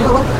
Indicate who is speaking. Speaker 1: Hello.